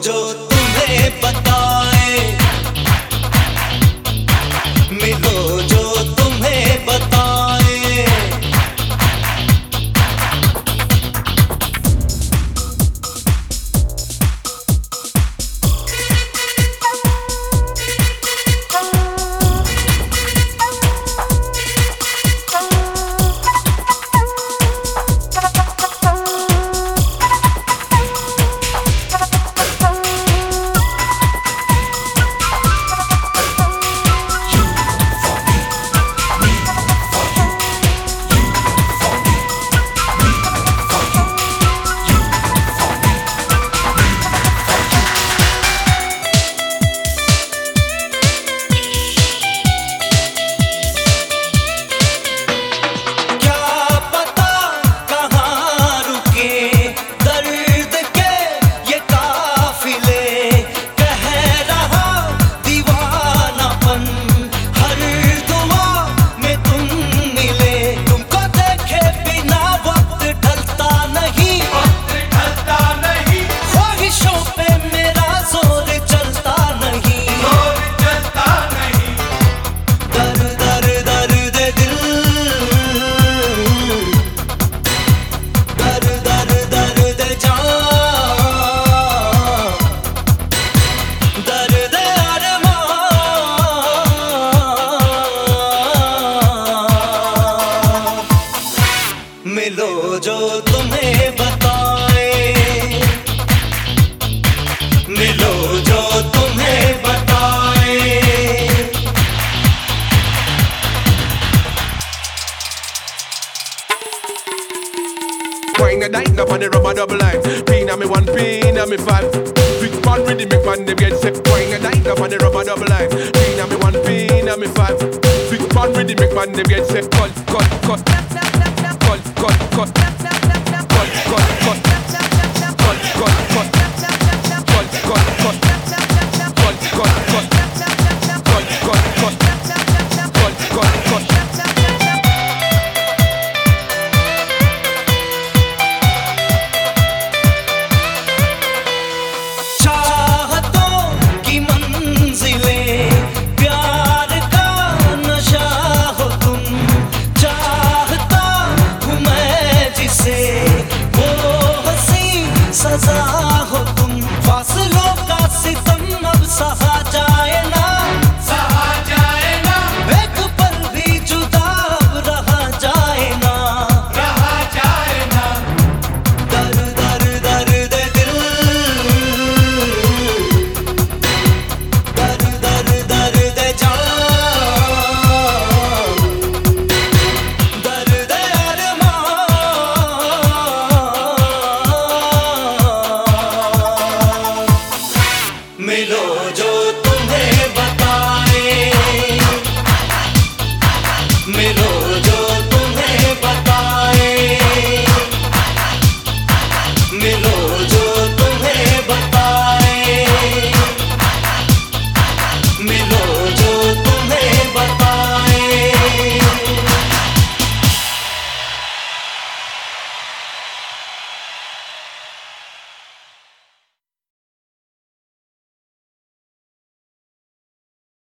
就 Wine a dine up on the rubber double line. Pin on me one, pin on me five. Big man ready, make man them get set. Wine a dine up on the rubber double line. Pin on me one, pin on me five. Big man ready, make man them get set. Cut, cut, cut. Cut, cut, cut. Cut,